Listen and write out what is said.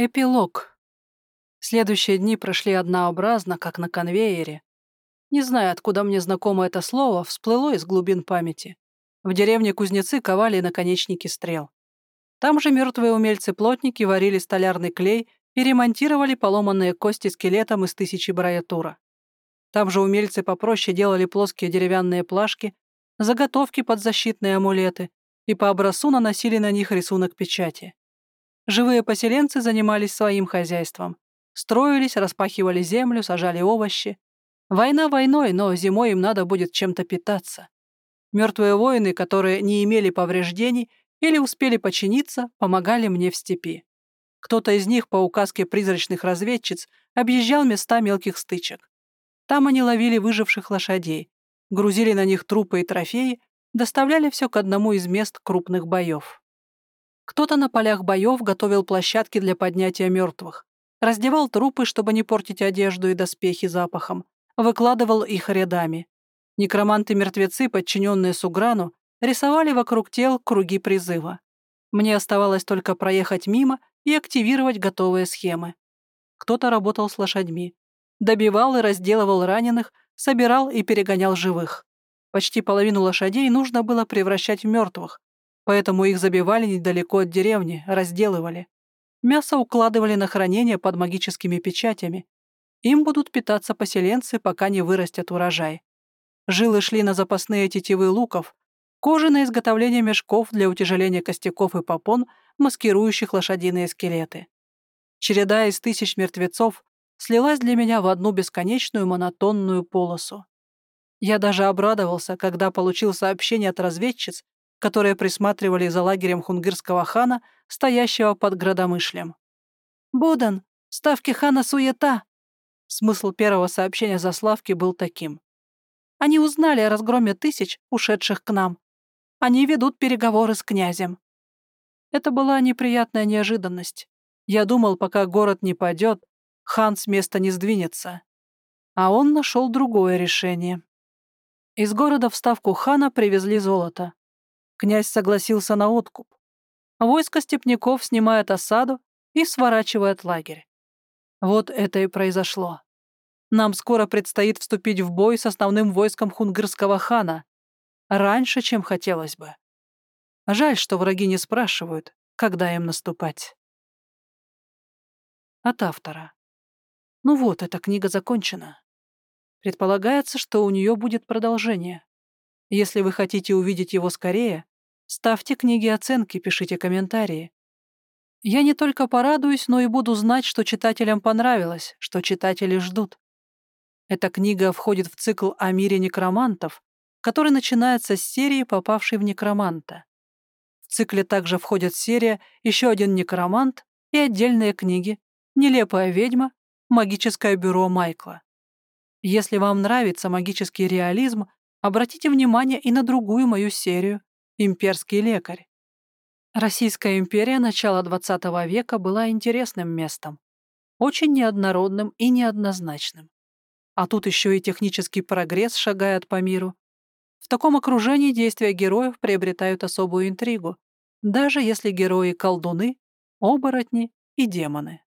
Эпилог. Следующие дни прошли однообразно, как на конвейере. Не знаю, откуда мне знакомо это слово, всплыло из глубин памяти. В деревне кузнецы ковали наконечники стрел. Там же мертвые умельцы-плотники варили столярный клей и ремонтировали поломанные кости скелетом из тысячи браятура. Там же умельцы попроще делали плоские деревянные плашки, заготовки под защитные амулеты и по образцу наносили на них рисунок печати. Живые поселенцы занимались своим хозяйством. Строились, распахивали землю, сажали овощи. Война войной, но зимой им надо будет чем-то питаться. Мертвые воины, которые не имели повреждений или успели починиться, помогали мне в степи. Кто-то из них по указке призрачных разведчиц объезжал места мелких стычек. Там они ловили выживших лошадей, грузили на них трупы и трофеи, доставляли все к одному из мест крупных боев. Кто-то на полях боев готовил площадки для поднятия мертвых, раздевал трупы, чтобы не портить одежду и доспехи запахом, выкладывал их рядами. Некроманты-мертвецы, подчиненные Суграну, рисовали вокруг тел круги призыва. Мне оставалось только проехать мимо и активировать готовые схемы. Кто-то работал с лошадьми. Добивал и разделывал раненых, собирал и перегонял живых. Почти половину лошадей нужно было превращать в мертвых, поэтому их забивали недалеко от деревни, разделывали. Мясо укладывали на хранение под магическими печатями. Им будут питаться поселенцы, пока не вырастет урожай. Жилы шли на запасные тетивы луков, кожи на изготовление мешков для утяжеления костяков и попон, маскирующих лошадиные скелеты. Череда из тысяч мертвецов слилась для меня в одну бесконечную монотонную полосу. Я даже обрадовался, когда получил сообщение от разведчиц, которые присматривали за лагерем хунгырского хана, стоящего под градомышлем. «Бодан, ставки хана суета!» Смысл первого сообщения Заславки был таким. «Они узнали о разгроме тысяч, ушедших к нам. Они ведут переговоры с князем». Это была неприятная неожиданность. Я думал, пока город не падет, хан с места не сдвинется. А он нашел другое решение. Из города в ставку хана привезли золото. Князь согласился на откуп. Войско степняков снимает осаду и сворачивает лагерь. Вот это и произошло. Нам скоро предстоит вступить в бой с основным войском хунгырского хана. Раньше, чем хотелось бы. Жаль, что враги не спрашивают, когда им наступать. От автора. Ну вот, эта книга закончена. Предполагается, что у нее будет продолжение. Если вы хотите увидеть его скорее, ставьте книги оценки, пишите комментарии. Я не только порадуюсь, но и буду знать, что читателям понравилось, что читатели ждут. Эта книга входит в цикл о мире некромантов, который начинается с серии, попавшей в некроманта. В цикле также входит серия «Еще один некромант» и отдельные книги «Нелепая ведьма», «Магическое бюро Майкла». Если вам нравится магический реализм, Обратите внимание и на другую мою серию «Имперский лекарь». Российская империя начала XX века была интересным местом, очень неоднородным и неоднозначным. А тут еще и технический прогресс шагает по миру. В таком окружении действия героев приобретают особую интригу, даже если герои — колдуны, оборотни и демоны.